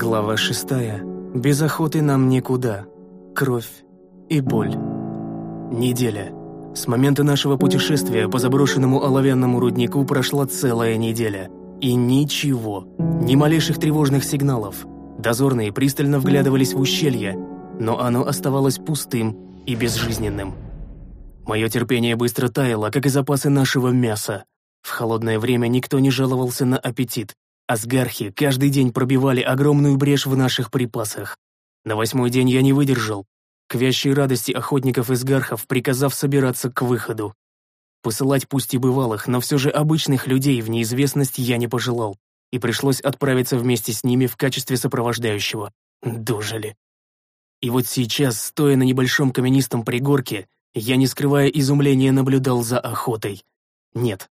Глава шестая. Без охоты нам никуда. Кровь и боль. Неделя. С момента нашего путешествия по заброшенному оловянному руднику прошла целая неделя. И ничего, ни малейших тревожных сигналов. Дозорные пристально вглядывались в ущелье, но оно оставалось пустым и безжизненным. Мое терпение быстро таяло, как и запасы нашего мяса. В холодное время никто не жаловался на аппетит, Асгархи каждый день пробивали огромную брешь в наших припасах. На восьмой день я не выдержал, к вящей радости охотников из гархов приказав собираться к выходу. Посылать пусть и бывалых, но все же обычных людей в неизвестность я не пожелал, и пришлось отправиться вместе с ними в качестве сопровождающего. Дожили. И вот сейчас, стоя на небольшом каменистом пригорке, я, не скрывая изумления, наблюдал за охотой. Нет,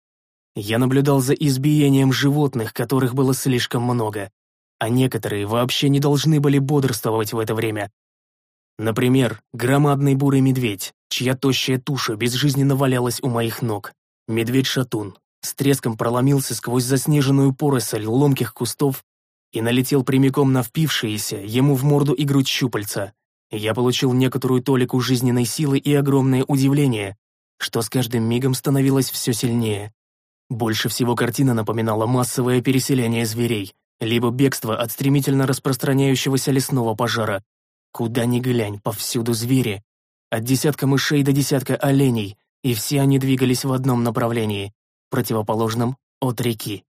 я наблюдал за избиением животных, которых было слишком много, а некоторые вообще не должны были бодрствовать в это время. Например, громадный бурый медведь, чья тощая туша безжизненно валялась у моих ног. Медведь-шатун с треском проломился сквозь заснеженную поросль ломких кустов и налетел прямиком на впившиеся ему в морду и грудь щупальца. Я получил некоторую толику жизненной силы и огромное удивление, что с каждым мигом становилось все сильнее. Больше всего картина напоминала массовое переселение зверей, либо бегство от стремительно распространяющегося лесного пожара. Куда ни глянь, повсюду звери. От десятка мышей до десятка оленей, и все они двигались в одном направлении, противоположном от реки.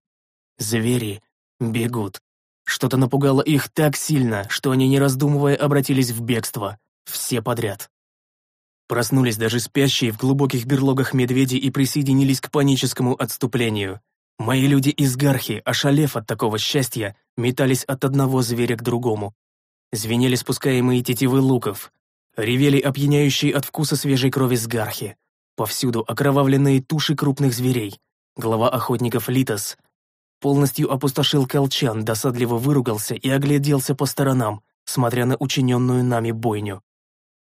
Звери бегут. Что-то напугало их так сильно, что они, не раздумывая, обратились в бегство. Все подряд. Проснулись даже спящие в глубоких берлогах медведи и присоединились к паническому отступлению. Мои люди из Гархи, ошалев от такого счастья, метались от одного зверя к другому. Звенели спускаемые тетивы луков. Ревели опьяняющие от вкуса свежей крови с Гархи. Повсюду окровавленные туши крупных зверей. Глава охотников Литос полностью опустошил колчан, досадливо выругался и огляделся по сторонам, смотря на учиненную нами бойню.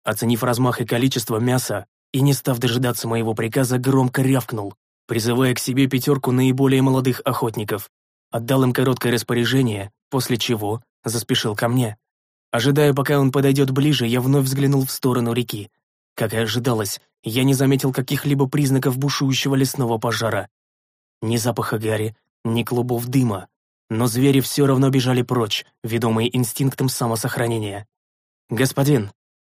Оценив размах и количество мяса, и не став дожидаться моего приказа, громко рявкнул, призывая к себе пятерку наиболее молодых охотников. Отдал им короткое распоряжение, после чего заспешил ко мне. Ожидая, пока он подойдет ближе, я вновь взглянул в сторону реки. Как и ожидалось, я не заметил каких-либо признаков бушующего лесного пожара. Ни запаха гари, ни клубов дыма. Но звери все равно бежали прочь, ведомые инстинктом самосохранения. «Господин»,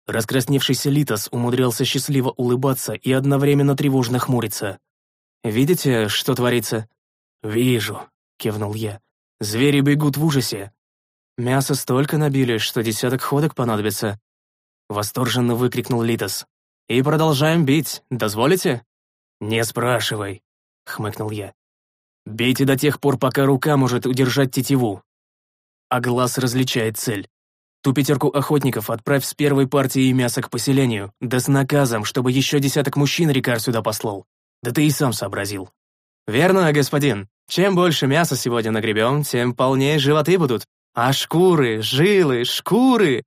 Раскрасневшийся Литос умудрялся счастливо улыбаться и одновременно тревожно хмуриться. «Видите, что творится?» «Вижу», — кивнул я. «Звери бегут в ужасе. Мясо столько набили, что десяток ходок понадобится». Восторженно выкрикнул Литос. «И продолжаем бить, дозволите?» «Не спрашивай», — хмыкнул я. «Бейте до тех пор, пока рука может удержать тетиву, а глаз различает цель. Ту пятерку охотников отправь с первой партией мяса к поселению, да с наказом, чтобы еще десяток мужчин Рикар сюда послал. Да ты и сам сообразил. Верно, господин. Чем больше мяса сегодня нагребем, тем полнее животы будут. А шкуры, жилы, шкуры...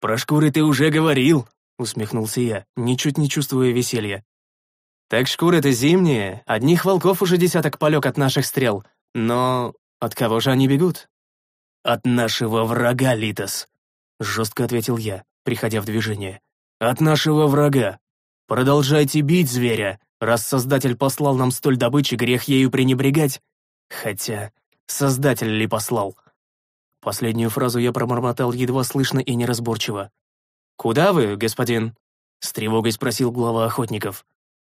Про шкуры ты уже говорил, усмехнулся я, ничуть не чувствуя веселья. Так шкуры-то зимние, одних волков уже десяток полег от наших стрел. Но от кого же они бегут? От нашего врага, Литос, Жестко ответил я, приходя в движение. «От нашего врага. Продолжайте бить зверя, раз Создатель послал нам столь добычи, грех ею пренебрегать. Хотя, Создатель ли послал?» Последнюю фразу я промормотал едва слышно и неразборчиво. «Куда вы, господин?» — с тревогой спросил глава охотников.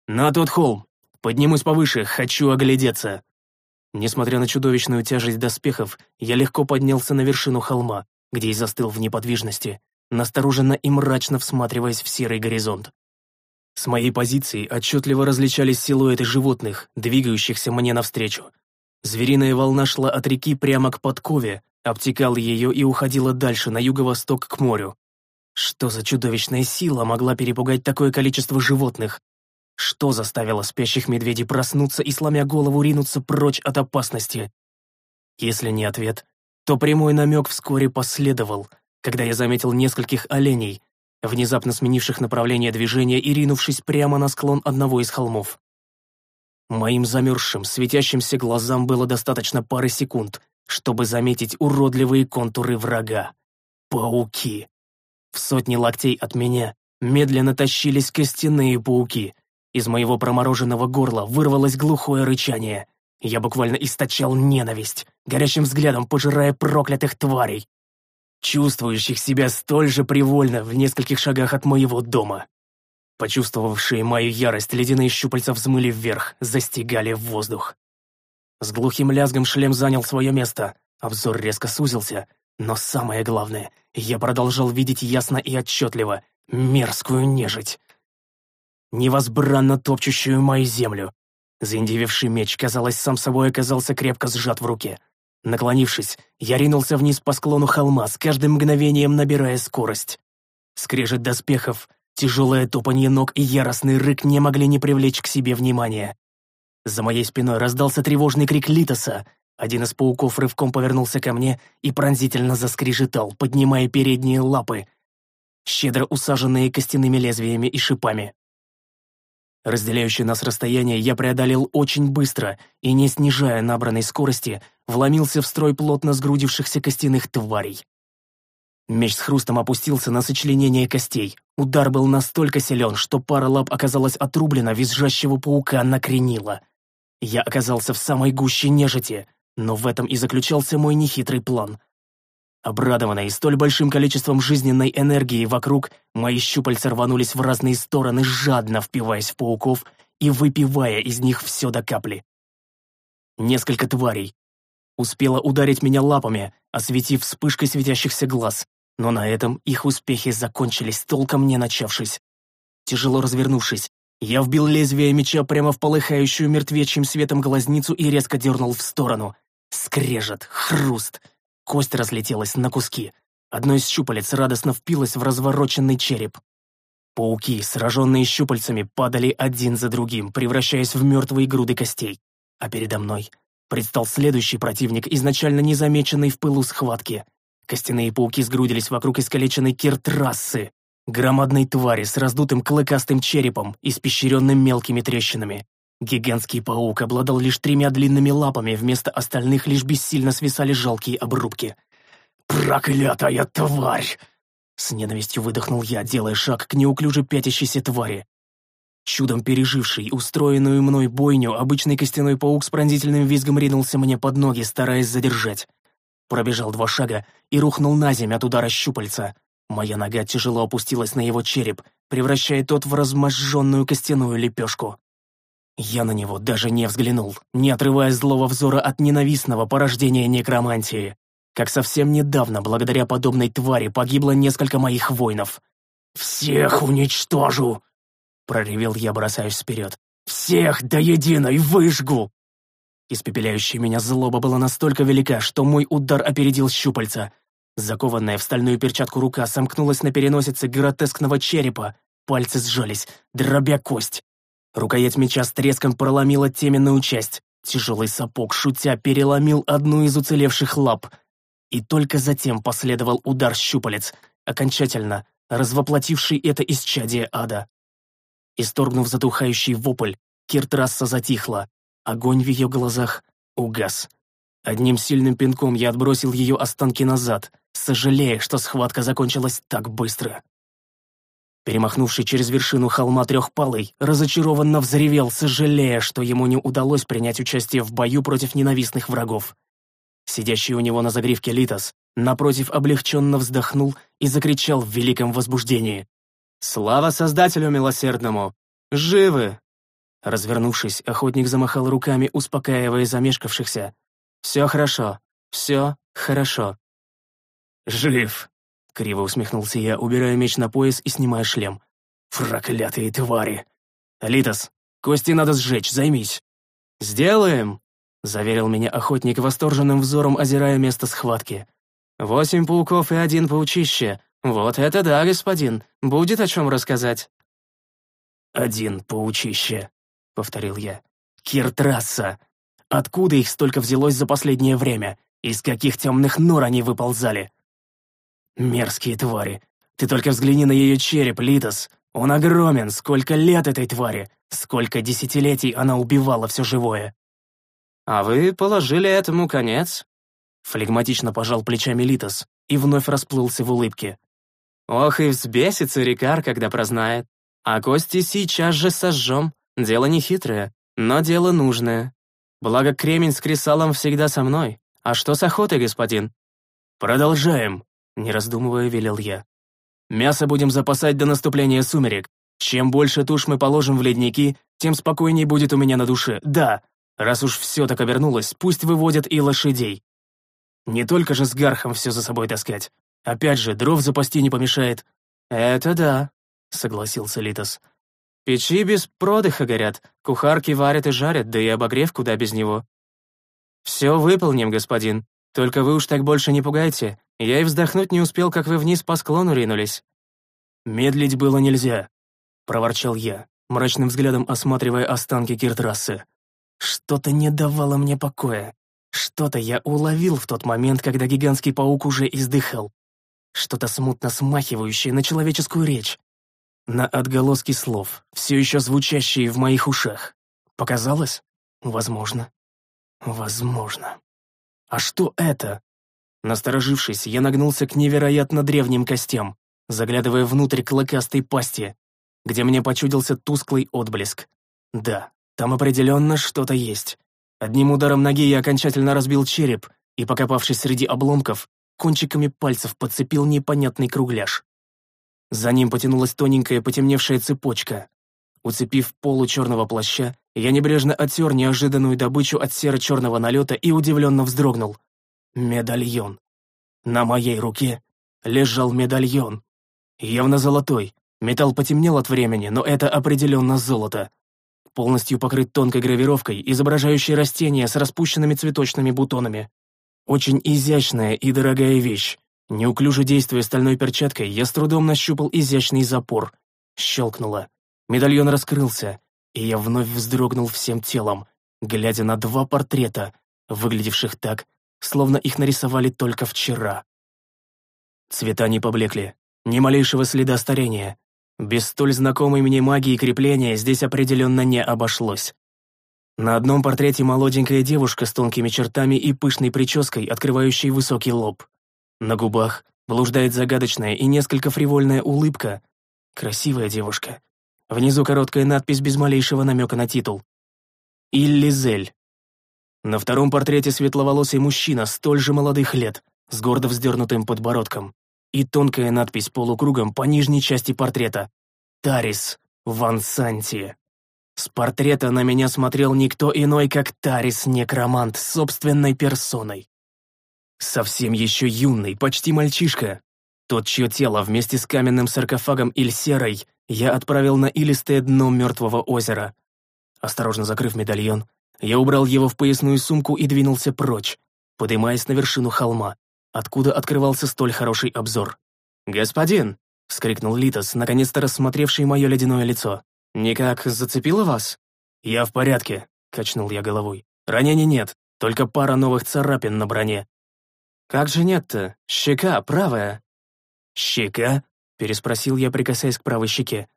«На тот холм. Поднимусь повыше, хочу оглядеться». Несмотря на чудовищную тяжесть доспехов, я легко поднялся на вершину холма, где и застыл в неподвижности, настороженно и мрачно всматриваясь в серый горизонт. С моей позиции отчетливо различались силуэты животных, двигающихся мне навстречу. Звериная волна шла от реки прямо к подкове, обтекала ее и уходила дальше, на юго-восток к морю. Что за чудовищная сила могла перепугать такое количество животных? Что заставило спящих медведей проснуться и, сломя голову, ринуться прочь от опасности? Если не ответ, то прямой намек вскоре последовал, когда я заметил нескольких оленей, внезапно сменивших направление движения и ринувшись прямо на склон одного из холмов. Моим замерзшим, светящимся глазам было достаточно пары секунд, чтобы заметить уродливые контуры врага. Пауки. В сотни локтей от меня медленно тащились костяные пауки. Из моего промороженного горла вырвалось глухое рычание. Я буквально источал ненависть, горящим взглядом пожирая проклятых тварей, чувствующих себя столь же привольно в нескольких шагах от моего дома. Почувствовавшие мою ярость, ледяные щупальца взмыли вверх, застигали в воздух. С глухим лязгом шлем занял свое место, обзор резко сузился, но самое главное, я продолжал видеть ясно и отчетливо мерзкую нежить. Невозбранно топчущую мою землю. Заиндививший меч, казалось, сам собой оказался крепко сжат в руке. Наклонившись, я ринулся вниз по склону холма, с каждым мгновением набирая скорость. Скрежет доспехов, тяжелое топанье ног и яростный рык не могли не привлечь к себе внимания. За моей спиной раздался тревожный крик Литоса. Один из пауков рывком повернулся ко мне и пронзительно заскрежетал, поднимая передние лапы, щедро усаженные костяными лезвиями и шипами. Разделяющее нас расстояние я преодолел очень быстро и, не снижая набранной скорости, вломился в строй плотно сгрудившихся костяных тварей. Меч с хрустом опустился на сочленение костей. Удар был настолько силен, что пара лап оказалась отрублена, визжащего паука накренила. Я оказался в самой гуще нежити, но в этом и заключался мой нехитрый план. Обрадованные столь большим количеством жизненной энергии вокруг, мои щупальца рванулись в разные стороны, жадно впиваясь в пауков и выпивая из них все до капли. Несколько тварей. Успела ударить меня лапами, осветив вспышкой светящихся глаз, но на этом их успехи закончились, толком не начавшись. Тяжело развернувшись, я вбил лезвие меча прямо в полыхающую мертвечьим светом глазницу и резко дернул в сторону. Скрежет, хруст — Кость разлетелась на куски. Одно из щупалец радостно впилось в развороченный череп. Пауки, сраженные щупальцами, падали один за другим, превращаясь в мертвые груды костей. А передо мной предстал следующий противник, изначально незамеченный в пылу схватки. Костяные пауки сгрудились вокруг искалеченной киртрассы, громадной твари с раздутым клыкастым черепом, испещренным мелкими трещинами. Гигантский паук обладал лишь тремя длинными лапами, вместо остальных лишь бессильно свисали жалкие обрубки. «Проклятая тварь!» С ненавистью выдохнул я, делая шаг к неуклюже пятящейся твари. Чудом переживший устроенную мной бойню, обычный костяной паук с пронзительным визгом ринулся мне под ноги, стараясь задержать. Пробежал два шага и рухнул на землю от удара щупальца. Моя нога тяжело опустилась на его череп, превращая тот в разможженную костяную лепешку. Я на него даже не взглянул, не отрывая злого взора от ненавистного порождения некромантии. Как совсем недавно, благодаря подобной твари, погибло несколько моих воинов. «Всех уничтожу!» — проревел я, бросаясь вперед. «Всех до единой выжгу!» Испепеляющая меня злоба была настолько велика, что мой удар опередил щупальца. Закованная в стальную перчатку рука сомкнулась на переносице гротескного черепа, пальцы сжались, дробя кость. Рукоять меча с треском проломила теменную часть. Тяжелый сапог, шутя, переломил одну из уцелевших лап. И только затем последовал удар щупалец, окончательно развоплотивший это исчадие ада. Исторгнув затухающий вопль, Киртрасса затихла. Огонь в ее глазах угас. Одним сильным пинком я отбросил ее останки назад, сожалея, что схватка закончилась так быстро. Перемахнувший через вершину холма трехпалый, разочарованно взревел, сожалея, что ему не удалось принять участие в бою против ненавистных врагов. Сидящий у него на загривке Литос, напротив, облегченно вздохнул и закричал в великом возбуждении. «Слава Создателю милосердному! Живы!» Развернувшись, охотник замахал руками, успокаивая замешкавшихся. «Все хорошо, все хорошо». «Жив!» Криво усмехнулся я, убирая меч на пояс и снимая шлем. «Проклятые твари! Литос, кости надо сжечь, займись!» «Сделаем!» — заверил меня охотник восторженным взором, озирая место схватки. «Восемь пауков и один паучище. Вот это да, господин, будет о чем рассказать». «Один паучище», — повторил я. «Киртрасса! Откуда их столько взялось за последнее время? Из каких темных нор они выползали? Мерзкие твари. Ты только взгляни на ее череп, Литос. Он огромен. Сколько лет этой твари? Сколько десятилетий она убивала все живое? А вы положили этому конец? Флегматично пожал плечами Литос и вновь расплылся в улыбке. «Ох и взбесится Рикар, когда прознает. А кости сейчас же сожжем. Дело не хитрое, но дело нужное. Благо кремень с кресалом всегда со мной. А что с охотой, господин?» «Продолжаем», — не раздумывая велел я. «Мясо будем запасать до наступления сумерек. Чем больше туш мы положим в ледники, тем спокойнее будет у меня на душе. Да, раз уж все так обернулось, пусть выводят и лошадей. Не только же с гархом все за собой таскать. Опять же, дров запасти не помешает». «Это да», — согласился Литос. «Печи без продыха горят, кухарки варят и жарят, да и обогрев куда без него». «Все выполним, господин. Только вы уж так больше не пугайте. Я и вздохнуть не успел, как вы вниз по склону ринулись». «Медлить было нельзя», — проворчал я, мрачным взглядом осматривая останки Киртрассы. Что-то не давало мне покоя. Что-то я уловил в тот момент, когда гигантский паук уже издыхал. Что-то смутно смахивающее на человеческую речь. На отголоски слов, все еще звучащие в моих ушах. Показалось? Возможно. Возможно. А что это? Насторожившись, я нагнулся к невероятно древним костям, заглядывая внутрь клыкастой пасти, где мне почудился тусклый отблеск. Да, там определенно что-то есть. Одним ударом ноги я окончательно разбил череп и, покопавшись среди обломков, кончиками пальцев подцепил непонятный кругляш. За ним потянулась тоненькая потемневшая цепочка. Уцепив полу черного плаща, я небрежно оттер неожиданную добычу от серо-черного налета и удивленно вздрогнул. Медальон. На моей руке лежал медальон. Явно золотой. Металл потемнел от времени, но это определенно золото полностью покрыт тонкой гравировкой, изображающей растения с распущенными цветочными бутонами. Очень изящная и дорогая вещь. Неуклюже действуя стальной перчаткой, я с трудом нащупал изящный запор. Щелкнуло. Медальон раскрылся, и я вновь вздрогнул всем телом, глядя на два портрета, выглядевших так, словно их нарисовали только вчера. Цвета не поблекли, ни малейшего следа старения, без столь знакомой мне магии крепления здесь определенно не обошлось. На одном портрете молоденькая девушка с тонкими чертами и пышной прической, открывающей высокий лоб. На губах блуждает загадочная и несколько фривольная улыбка. Красивая девушка. Внизу короткая надпись без малейшего намека на титул. Иллизель. На втором портрете светловолосый мужчина столь же молодых лет, с гордо вздернутым подбородком и тонкая надпись полукругом по нижней части портрета «Тарис Ван Санти». С портрета на меня смотрел никто иной, как Тарис Некромант собственной персоной. Совсем еще юный, почти мальчишка. Тот, чье тело вместе с каменным саркофагом Ильсерой я отправил на илистое дно мертвого озера. Осторожно закрыв медальон, я убрал его в поясную сумку и двинулся прочь, поднимаясь на вершину холма, откуда открывался столь хороший обзор. «Господин!» — вскрикнул Литос, наконец-то рассмотревший мое ледяное лицо. «Никак зацепило вас?» «Я в порядке», — качнул я головой. «Ранений нет, только пара новых царапин на броне». «Как же нет-то? Щека правая». «Щека?» — переспросил я, прикасаясь к правой щеке.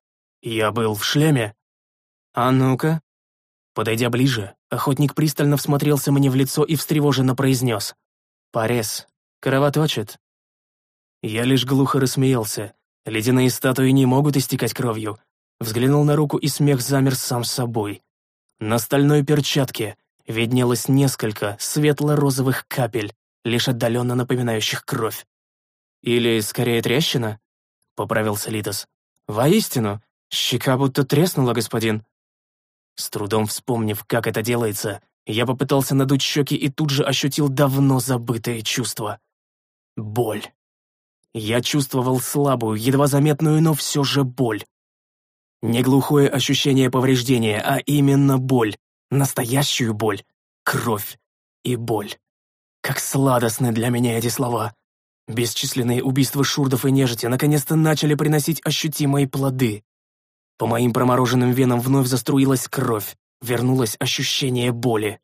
«Я был в шлеме». «А ну-ка». Подойдя ближе, охотник пристально всмотрелся мне в лицо и встревоженно произнес. «Порез. Кровоточит». Я лишь глухо рассмеялся. Ледяные статуи не могут истекать кровью. Взглянул на руку, и смех замер сам собой. На стальной перчатке виднелось несколько светло-розовых капель, лишь отдаленно напоминающих кровь. «Или, скорее, трещина?» — поправился Литос. «Воистину, щека будто треснула, господин». С трудом вспомнив, как это делается, я попытался надуть щеки и тут же ощутил давно забытое чувство. Боль. Я чувствовал слабую, едва заметную, но все же боль. Не глухое ощущение повреждения, а именно боль. Настоящую боль. Кровь и боль. Как сладостны для меня эти слова. Бесчисленные убийства шурдов и нежити наконец-то начали приносить ощутимые плоды. По моим промороженным венам вновь заструилась кровь, вернулось ощущение боли.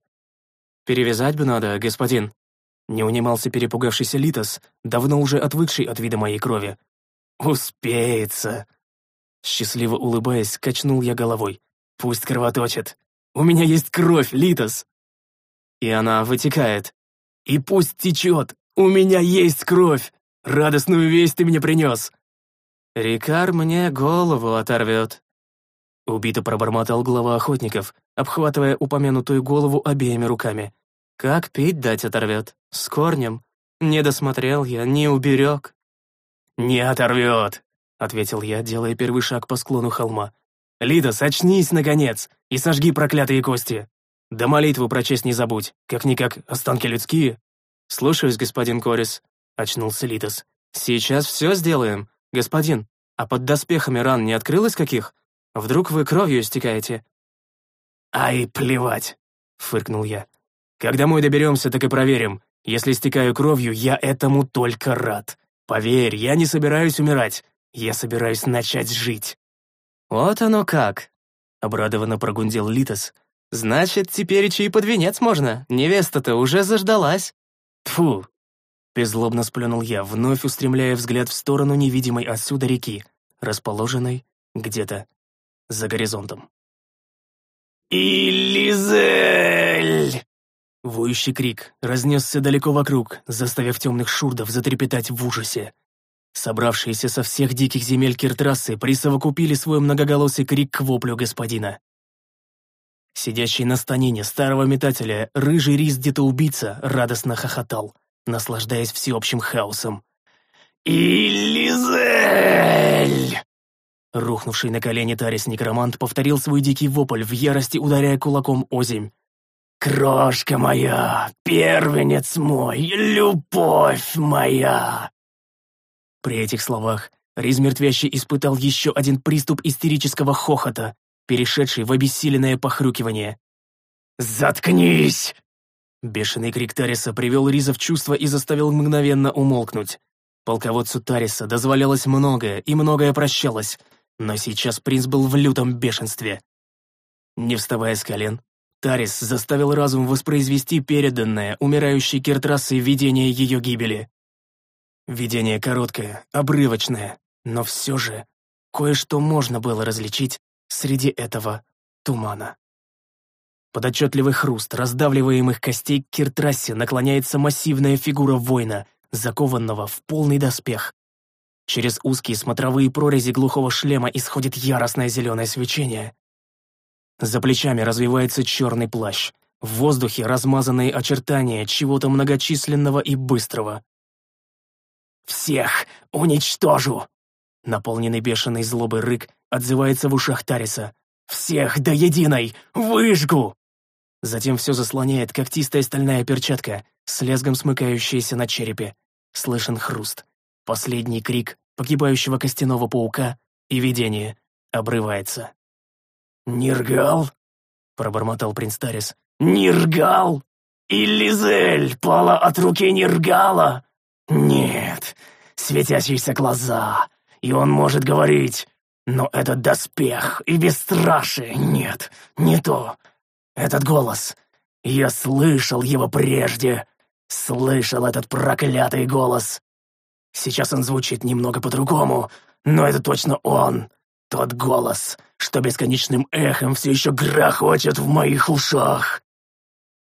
«Перевязать бы надо, господин», не унимался перепугавшийся Литос, давно уже отвыкший от вида моей крови. «Успеется!» Счастливо улыбаясь, качнул я головой. «Пусть кровоточит. У меня есть кровь, Литос!» «И она вытекает». И пусть течет, у меня есть кровь! Радостную весть ты мне принес!» «Рикар мне голову оторвет», — убито пробормотал глава охотников, обхватывая упомянутую голову обеими руками. «Как пить дать оторвет? С корнем? Не досмотрел я, не уберег». «Не оторвет», — ответил я, делая первый шаг по склону холма. «Лида, сочнись, наконец, и сожги проклятые кости. Да молитву прочесть не забудь, как-никак останки людские». «Слушаюсь, господин Корис», — очнулся Литос. «Сейчас все сделаем. Господин, а под доспехами ран не открылось каких? Вдруг вы кровью истекаете?» «Ай, плевать», — фыркнул я. «Как домой доберемся, так и проверим. Если истекаю кровью, я этому только рад. Поверь, я не собираюсь умирать. Я собираюсь начать жить». «Вот оно как!» — обрадованно прогундел Литос. «Значит, теперь и под венец можно. Невеста-то уже заждалась». Тфу! Беззлобно сплюнул я, вновь устремляя взгляд в сторону невидимой отсюда реки, расположенной где-то за горизонтом. «Илизель!» Воющий крик разнесся далеко вокруг, заставив темных шурдов затрепетать в ужасе. Собравшиеся со всех диких земель Киртрассы присовокупили свой многоголосый крик к воплю господина. Сидящий на станине старого метателя, рыжий рис где-то убийца радостно хохотал наслаждаясь всеобщим хаосом. «Илизель!» Рухнувший на колени Тарис-некромант повторил свой дикий вопль в ярости, ударяя кулаком озимь. «Крошка моя, первенец мой, любовь моя!» При этих словах Риз Мертвящий испытал еще один приступ истерического хохота, перешедший в обессиленное похрюкивание. «Заткнись!» Бешеный крик Тариса привел Риза в чувство и заставил мгновенно умолкнуть. Полководцу Тариса дозволялось многое, и многое прощалось, но сейчас принц был в лютом бешенстве. Не вставая с колен, Тарис заставил разум воспроизвести переданное умирающей Киртрасой видение ее гибели. Видение короткое, обрывочное, но все же кое-что можно было различить среди этого тумана. Под отчетливый хруст раздавливаемых костей к киртрассе наклоняется массивная фигура воина, закованного в полный доспех. Через узкие смотровые прорези глухого шлема исходит яростное зеленое свечение. За плечами развивается черный плащ. В воздухе размазанные очертания чего-то многочисленного и быстрого. «Всех уничтожу!» Наполненный бешеной злобой рык отзывается в ушах Тариса. «Всех до единой! Выжгу!» Затем все заслоняет когтистая стальная перчатка, с лезгом смыкающаяся на черепе. Слышен хруст. Последний крик погибающего костяного паука и видение обрывается. «Ниргал?» — пробормотал принц Тарис. «Ниргал! Иллизель пала от руки Ниргала? Нет, светящиеся глаза, и он может говорить, но этот доспех и бесстрашие, нет, не то. Этот голос. Я слышал его прежде. Слышал этот проклятый голос. Сейчас он звучит немного по-другому, но это точно он. Тот голос, что бесконечным эхом все еще грохочет в моих ушах.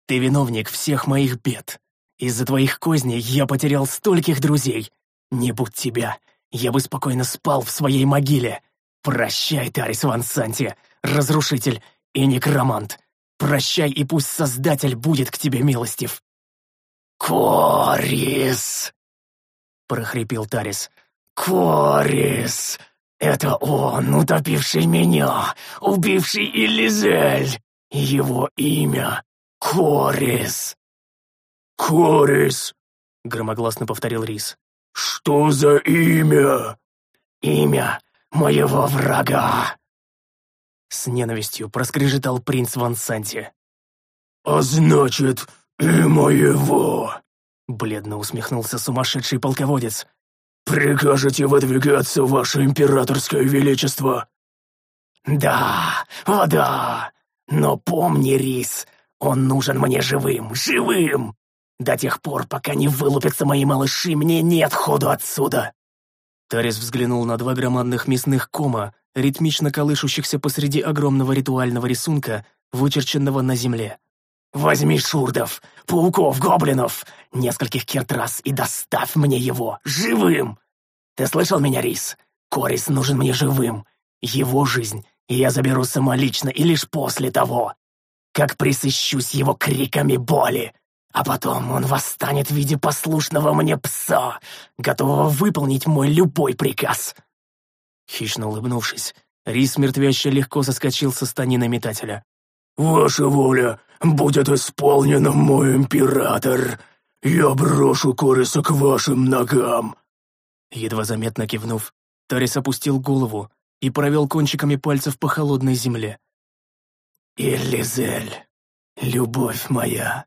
Ты виновник всех моих бед. Из-за твоих козней я потерял стольких друзей. Не будь тебя, я бы спокойно спал в своей могиле. Прощай, Тарис Ван Санти, разрушитель и некромант. Прощай, и пусть Создатель будет к тебе милостив!» «Корис!» — прохрипел Тарис. «Корис! Это он, утопивший меня, убивший Элизель! Его имя — Корис!» «Корис!» — громогласно повторил Рис. «Что за имя?» «Имя моего врага!» С ненавистью проскрежетал принц Ван Санти. «А значит, и моего!» Бледно усмехнулся сумасшедший полководец. «Прикажете выдвигаться, ваше императорское величество?» «Да, о да! Но помни, Рис, он нужен мне живым, живым! До тех пор, пока не вылупятся мои малыши, мне нет ходу отсюда!» Тарис взглянул на два громадных мясных кома, ритмично колышущихся посреди огромного ритуального рисунка, вычерченного на земле. Возьми шурдов, пауков, гоблинов, нескольких киртрас и доставь мне его живым! Ты слышал меня, Рис? Корис нужен мне живым. Его жизнь я заберу самолично и лишь после того, как присыщусь его криками боли. А потом он восстанет в виде послушного мне пса, готового выполнить мой любой приказ. Хищно улыбнувшись, Рис мертвяще легко соскочил со станины метателя. «Ваша воля будет исполнена, мой император. Я брошу Кориса к вашим ногам». Едва заметно кивнув, Торис опустил голову и провел кончиками пальцев по холодной земле. «Элизель, любовь моя,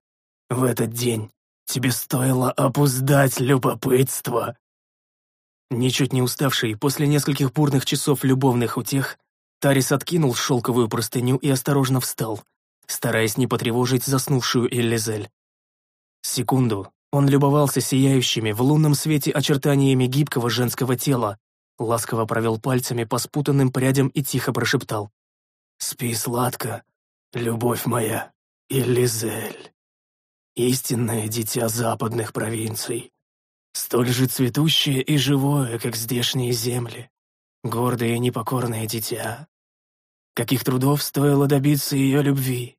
в этот день тебе стоило опуздать любопытство». Ничуть не уставший, после нескольких бурных часов любовных утех, Тарис откинул шелковую простыню и осторожно встал, стараясь не потревожить заснувшую Эллизель. Секунду он любовался сияющими в лунном свете очертаниями гибкого женского тела, ласково провел пальцами по спутанным прядям и тихо прошептал. «Спи сладко, любовь моя, Элизель, истинное дитя западных провинций, столь же цветущее и живое, как здешние земли, гордое и непокорное дитя. Каких трудов стоило добиться ее любви?»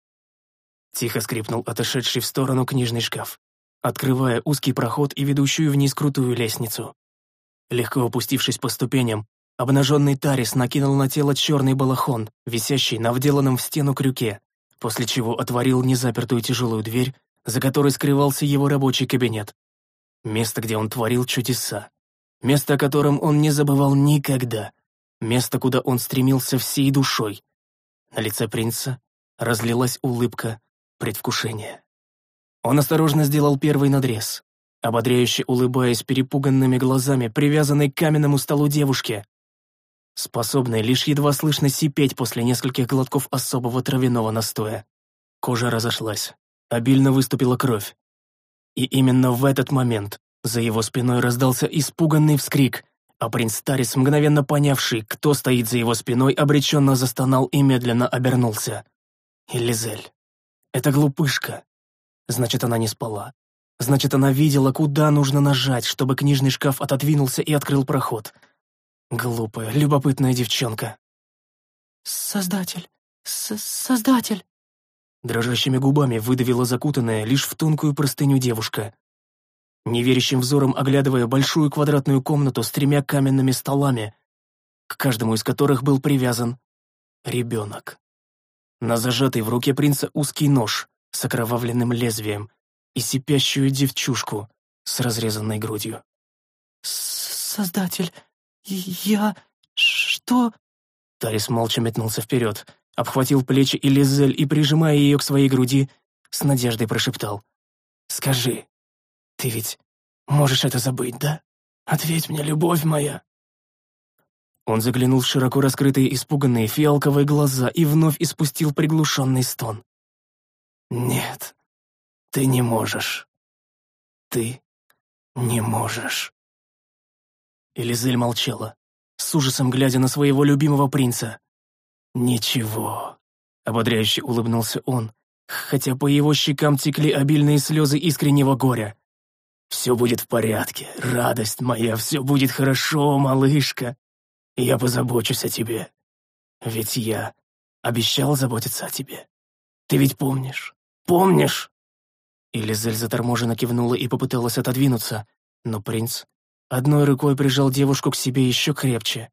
Тихо скрипнул отошедший в сторону книжный шкаф, открывая узкий проход и ведущую вниз крутую лестницу. Легко опустившись по ступеням, обнаженный Тарис накинул на тело черный балахон, висящий на вделанном в стену крюке, после чего отворил незапертую тяжелую дверь, за которой скрывался его рабочий кабинет. Место, где он творил чудеса. Место, о котором он не забывал никогда. Место, куда он стремился всей душой. На лице принца разлилась улыбка предвкушения. Он осторожно сделал первый надрез, ободряюще улыбаясь перепуганными глазами, привязанной к каменному столу девушке, способной лишь едва слышно сипеть после нескольких глотков особого травяного настоя. Кожа разошлась, обильно выступила кровь. И именно в этот момент за его спиной раздался испуганный вскрик, а принц Тарис, мгновенно понявший, кто стоит за его спиной, обреченно застонал и медленно обернулся. Элизель. Это глупышка. Значит, она не спала. Значит, она видела, куда нужно нажать, чтобы книжный шкаф отодвинулся и открыл проход. Глупая, любопытная девчонка. «Создатель! С Создатель!» Дрожащими губами выдавила закутанная лишь в тонкую простыню девушка. Неверящим взором оглядывая большую квадратную комнату с тремя каменными столами, к каждому из которых был привязан ребенок. На зажатый в руке принца узкий нож с окровавленным лезвием, и сипящую девчушку с разрезанной грудью. «Создатель, я... что...» Тарис молча метнулся вперед, обхватил плечи Элизель и, прижимая ее к своей груди, с надеждой прошептал. «Скажи, ты ведь можешь это забыть, да? Ответь мне, любовь моя!» Он заглянул в широко раскрытые испуганные фиалковые глаза и вновь испустил приглушенный стон. «Нет, ты не можешь. Ты не можешь. Элизель молчала, с ужасом глядя на своего любимого принца. «Ничего», — ободряюще улыбнулся он, хотя по его щекам текли обильные слезы искреннего горя. «Все будет в порядке, радость моя, все будет хорошо, малышка. Я позабочусь о тебе. Ведь я обещал заботиться о тебе. Ты ведь помнишь? Помнишь?» Элизель заторможенно кивнула и попыталась отодвинуться, но принц одной рукой прижал девушку к себе еще крепче,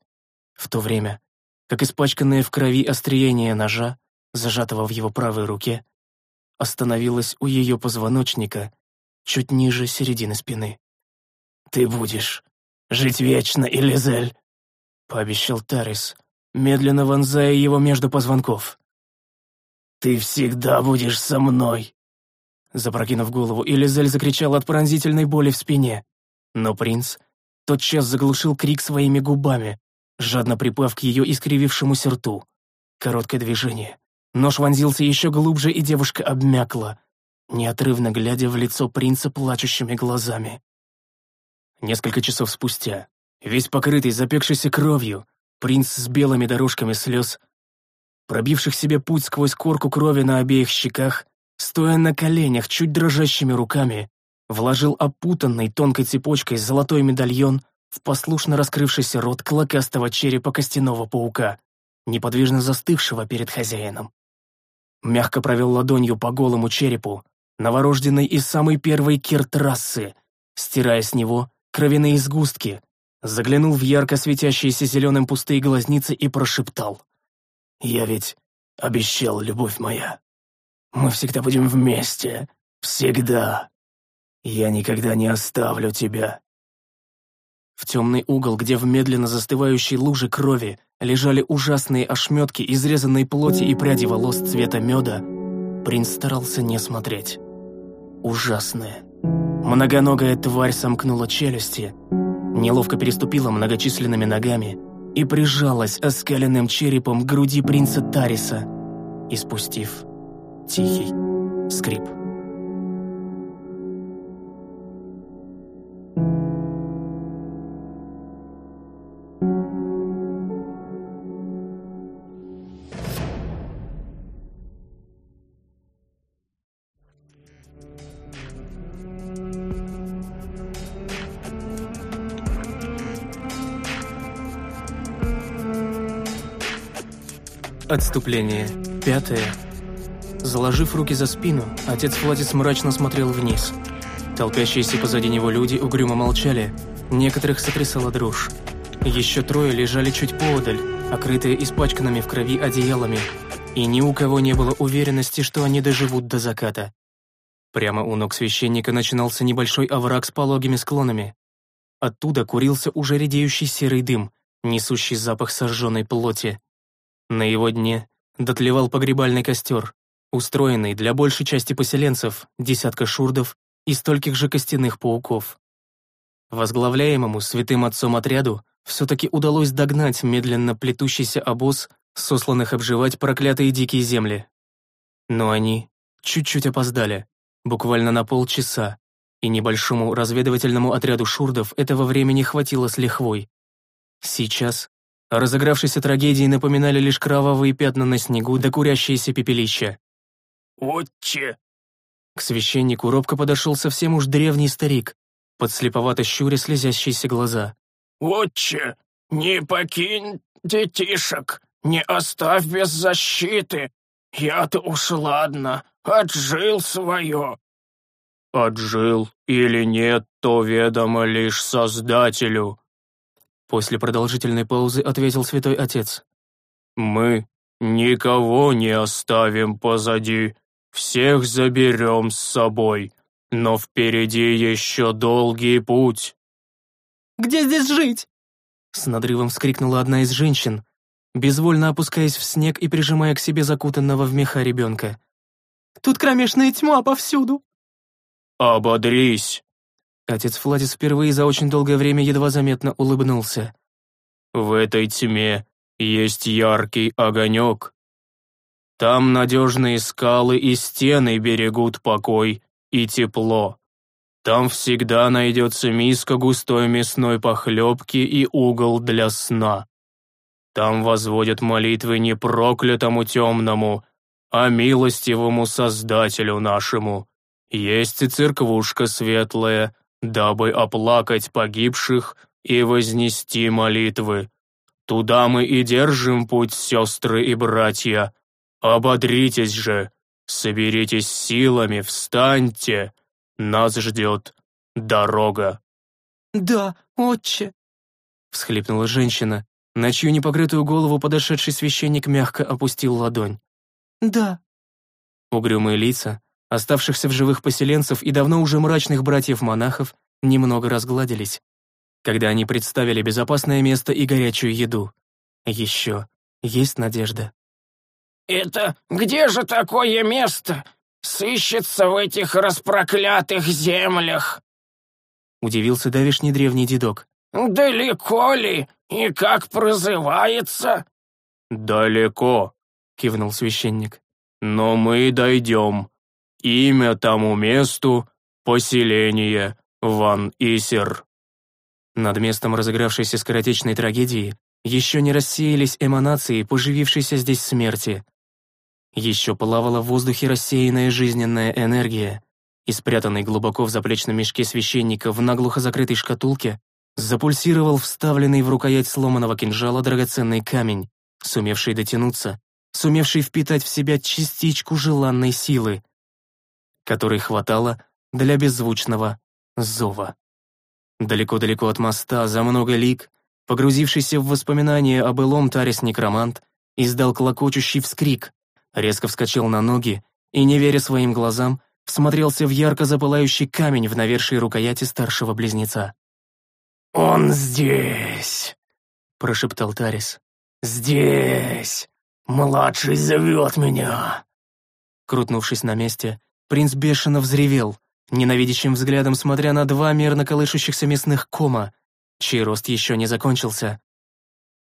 в то время, как испачканное в крови остриение ножа, зажатого в его правой руке, остановилось у ее позвоночника чуть ниже середины спины. «Ты будешь жить вечно, Элизель!» — пообещал Тарис, медленно вонзая его между позвонков. «Ты всегда будешь со мной!» Запрокинув голову, Элизель закричала от пронзительной боли в спине. Но принц тотчас заглушил крик своими губами, жадно припав к ее искривившемуся рту. Короткое движение. Нож вонзился еще глубже, и девушка обмякла, неотрывно глядя в лицо принца плачущими глазами. Несколько часов спустя, весь покрытый запекшейся кровью, принц с белыми дорожками слез, пробивших себе путь сквозь корку крови на обеих щеках, стоя на коленях, чуть дрожащими руками, вложил опутанный тонкой цепочкой золотой медальон в послушно раскрывшийся рот клокастого черепа костяного паука, неподвижно застывшего перед хозяином. Мягко провел ладонью по голому черепу, новорожденной из самой первой киртрассы, стирая с него кровяные сгустки, заглянул в ярко светящиеся зеленым пустые глазницы и прошептал. «Я ведь обещал, любовь моя. Мы всегда будем вместе. Всегда. Я никогда не оставлю тебя». В темный угол, где в медленно застывающей луже крови лежали ужасные ошметки изрезанной плоти и пряди волос цвета меда, принц старался не смотреть. Ужасное. Многоногая тварь сомкнула челюсти, неловко переступила многочисленными ногами и прижалась оскаленным черепом к груди принца Тариса, испустив тихий скрип. Отступление. Пятое. Заложив руки за спину, отец Флатис мрачно смотрел вниз. Толпящиеся позади него люди угрюмо молчали, некоторых сотрясала дрожь. Еще трое лежали чуть поодаль, окрытые испачканными в крови одеялами, и ни у кого не было уверенности, что они доживут до заката. Прямо у ног священника начинался небольшой овраг с пологими склонами. Оттуда курился уже редеющий серый дым, несущий запах сожженной плоти. На его дне дотлевал погребальный костер, устроенный для большей части поселенцев, десятка шурдов и стольких же костяных пауков. Возглавляемому святым отцом отряду все-таки удалось догнать медленно плетущийся обоз, сосланных обживать проклятые дикие земли. Но они чуть-чуть опоздали, буквально на полчаса, и небольшому разведывательному отряду шурдов этого времени хватило с лихвой. Сейчас о разыгравшейся трагедии напоминали лишь кровавые пятна на снегу да курящиеся пепелища. «Отче!» К священнику робко подошел совсем уж древний старик, подслеповато щуря слезящиеся глаза. «Отче, не покинь детишек, не оставь без защиты. Я-то уж ладно, отжил свое». «Отжил или нет, то ведомо лишь Создателю», После продолжительной паузы ответил святой отец. «Мы никого не оставим позади, всех заберем с собой, но впереди еще долгий путь». «Где здесь жить?» С надрывом вскрикнула одна из женщин, безвольно опускаясь в снег и прижимая к себе закутанного в меха ребенка. «Тут кромешная тьма повсюду». «Ободрись!» Отец Фладис впервые за очень долгое время едва заметно улыбнулся. «В этой тьме есть яркий огонек. Там надежные скалы и стены берегут покой и тепло. Там всегда найдется миска густой мясной похлебки и угол для сна. Там возводят молитвы не проклятому темному, а милостивому Создателю нашему. Есть и церквушка светлая, дабы оплакать погибших и вознести молитвы. Туда мы и держим путь, сестры и братья. Ободритесь же, соберитесь силами, встаньте. Нас ждет дорога». «Да, отче», — всхлипнула женщина, на чью непокрытую голову подошедший священник мягко опустил ладонь. «Да». Угрюмые лица, оставшихся в живых поселенцев и давно уже мрачных братьев-монахов, немного разгладились, когда они представили безопасное место и горячую еду. Еще есть надежда. «Это где же такое место сыщется в этих распроклятых землях?» Удивился давишний древний дедок. «Далеко ли и как прозывается?» «Далеко», — кивнул священник. «Но мы дойдем. Имя тому месту — поселение Ван Исер». Над местом разыгравшейся скоротечной трагедии еще не рассеялись эманации, поживившейся здесь смерти. Еще плавала в воздухе рассеянная жизненная энергия, и спрятанный глубоко в заплечном мешке священника в наглухо закрытой шкатулке запульсировал вставленный в рукоять сломанного кинжала драгоценный камень, сумевший дотянуться, сумевший впитать в себя частичку желанной силы, которой хватало для беззвучного зова. Далеко-далеко от моста, за много лиг, погрузившийся в воспоминания о былом Тарис-некромант, издал клокочущий вскрик, резко вскочил на ноги и, не веря своим глазам, всмотрелся в ярко запылающий камень в навершии рукояти старшего близнеца. «Он здесь!» — прошептал Тарис. «Здесь! Младший зовет меня!» Крутнувшись на месте, принц бешено взревел, ненавидящим взглядом смотря на два мерно колышущихся мясных кома, чей рост еще не закончился.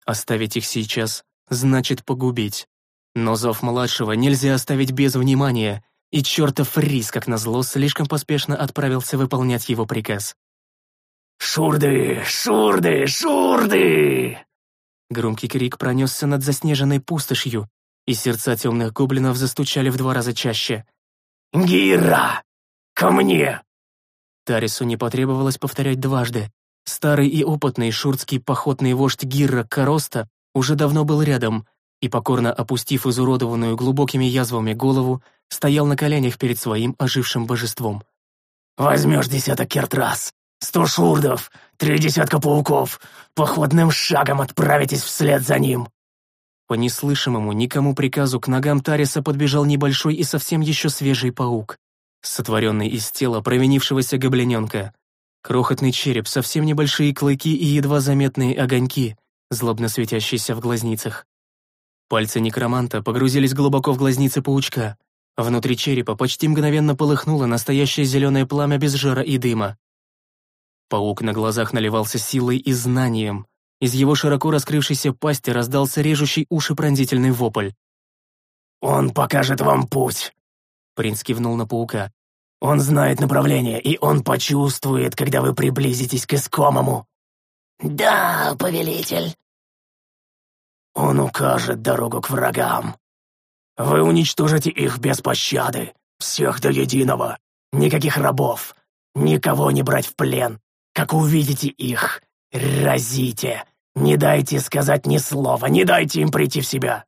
Оставить их сейчас значит погубить. Но зов младшего нельзя оставить без внимания, и чертов Рис, как назло, слишком поспешно отправился выполнять его приказ. «Шурды! Шурды! Шурды!» Громкий крик пронесся над заснеженной пустошью, и сердца темных гоблинов застучали в два раза чаще. «Гира! Ко мне!» Тарису не потребовалось повторять дважды. Старый и опытный шуртский походный вождь Гирра Короста уже давно был рядом и, покорно опустив изуродованную глубокими язвами голову, стоял на коленях перед своим ожившим божеством. «Возьмешь десяток кертрас, Сто шурдов, три десятка пауков. Походным шагом отправитесь вслед за ним». По неслышимому никому приказу к ногам Тариса подбежал небольшой и совсем еще свежий паук, сотворенный из тела провинившегося гоблиненка. Крохотный череп, совсем небольшие клыки и едва заметные огоньки, злобно светящиеся в глазницах. Пальцы некроманта погрузились глубоко в глазницы паучка. Внутри черепа почти мгновенно полыхнуло настоящее зеленое пламя без жара и дыма. Паук на глазах наливался силой и знанием. Из его широко раскрывшейся пасти раздался режущий уши пронзительный вопль. «Он покажет вам путь!» Принц кивнул на паука. «Он знает направление, и он почувствует, когда вы приблизитесь к искомому!» «Да, повелитель!» «Он укажет дорогу к врагам. Вы уничтожите их без пощады, всех до единого, никаких рабов, никого не брать в плен, как увидите их, разите. Не дайте сказать ни слова, не дайте им прийти в себя».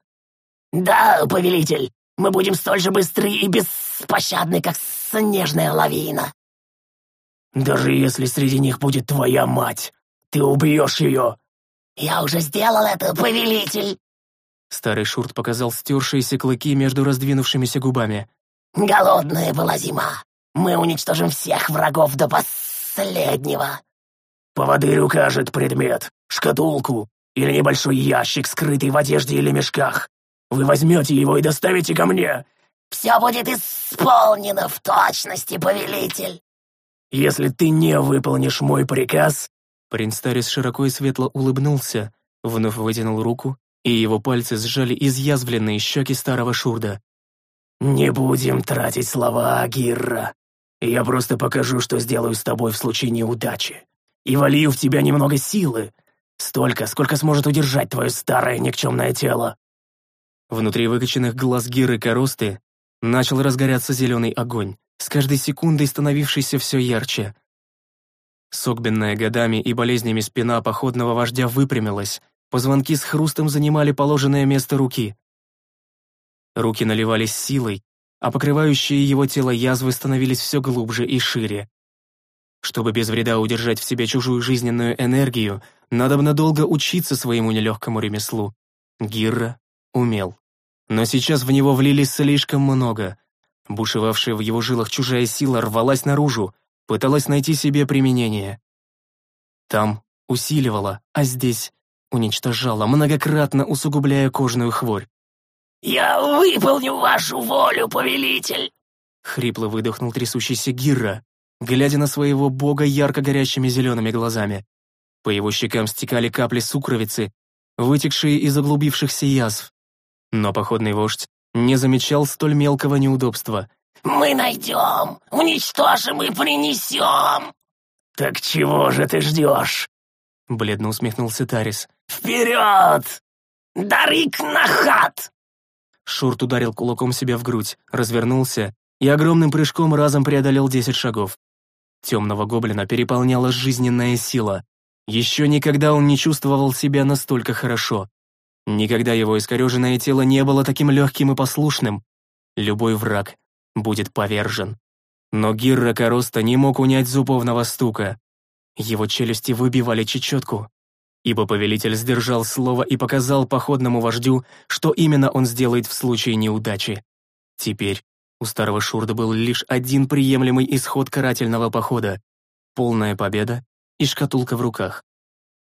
«Да, повелитель, мы будем столь же быстры и беспощадны, как снежная лавина». «Даже если среди них будет твоя мать, ты убьешь ее». «Я уже сделал это, повелитель». Старый Шурт показал стершиеся клыки между раздвинувшимися губами. «Голодная была зима. Мы уничтожим всех врагов до пос последнего». «Поводырь укажет предмет, шкатулку или небольшой ящик, скрытый в одежде или мешках. Вы возьмете его и доставите ко мне». «Все будет исполнено в точности, повелитель». «Если ты не выполнишь мой приказ...» Принц Тарис широко и светло улыбнулся, вновь вытянул руку, и его пальцы сжали изъязвленные щеки старого Шурда. «Не будем тратить слова, Гирра. Я просто покажу, что сделаю с тобой в случае неудачи. И волью в тебя немного силы. Столько, сколько сможет удержать твое старое никчемное тело». Внутри выкоченных глаз Гиры Коросты начал разгоряться зеленый огонь, с каждой секундой становившийся все ярче. Согбенная годами и болезнями спина походного вождя выпрямилась, позвонки с хрустом занимали положенное место руки. Руки наливались силой, а покрывающие его тело язвы становились все глубже и шире. Чтобы без вреда удержать в себе чужую жизненную энергию, надо бы надолго учиться своему нелегкому ремеслу. Гирра умел. Но сейчас в него влились слишком много. Бушевавшая в его жилах чужая сила рвалась наружу, пыталась найти себе применение. Там усиливала, а здесь уничтожала, многократно усугубляя кожную хворь. «Я выполню вашу волю, повелитель!» Хрипло выдохнул трясущийся Гирра, глядя на своего бога ярко горящими зелеными глазами. По его щекам стекали капли сукровицы, вытекшие из оглубившихся язв. Но походный вождь не замечал столь мелкого неудобства. «Мы найдем, уничтожим и принесем!» «Так чего же ты ждешь?» Бледно усмехнулся Тарис. «Вперед!» «Дарик Нахат!» Шурт ударил кулаком себя в грудь, развернулся и огромным прыжком разом преодолел десять шагов. Темного гоблина переполняла жизненная сила. Еще никогда он не чувствовал себя настолько хорошо. Никогда его искореженное тело не было таким легким и послушным. Любой враг будет повержен. Но Гирра Короста не мог унять зубовного стука. Его челюсти выбивали чечетку, ибо повелитель сдержал слово и показал походному вождю, что именно он сделает в случае неудачи. Теперь у старого Шурда был лишь один приемлемый исход карательного похода — полная победа и шкатулка в руках.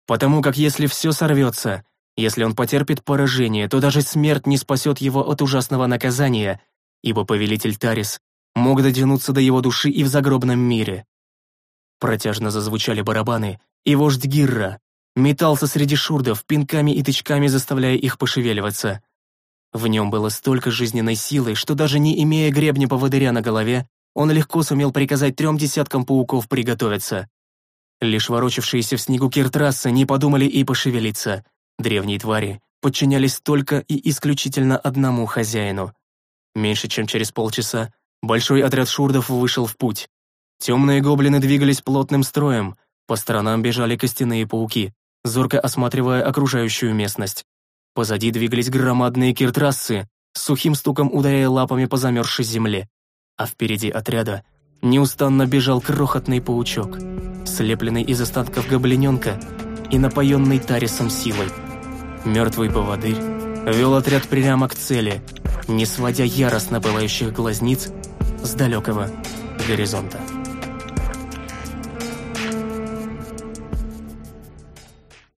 Потому как если все сорвется, если он потерпит поражение, то даже смерть не спасет его от ужасного наказания, ибо повелитель Тарис мог дотянуться до его души и в загробном мире. Протяжно зазвучали барабаны, и вождь Гирра метался среди шурдов, пинками и тычками заставляя их пошевеливаться. В нем было столько жизненной силы, что даже не имея гребня поводыря на голове, он легко сумел приказать трем десяткам пауков приготовиться. Лишь ворочавшиеся в снегу киртрассы не подумали и пошевелиться. Древние твари подчинялись только и исключительно одному хозяину. Меньше чем через полчаса большой отряд шурдов вышел в путь. Темные гоблины двигались плотным строем, по сторонам бежали костяные пауки, зорко осматривая окружающую местность. Позади двигались громадные киртрассы, сухим стуком ударяя лапами по замерзшей земле. А впереди отряда неустанно бежал крохотный паучок, слепленный из останков гоблиненка и напоенный Тарисом силой. Мертвый поводырь вел отряд прямо к цели, не сводя яростно пылающих глазниц с далекого горизонта.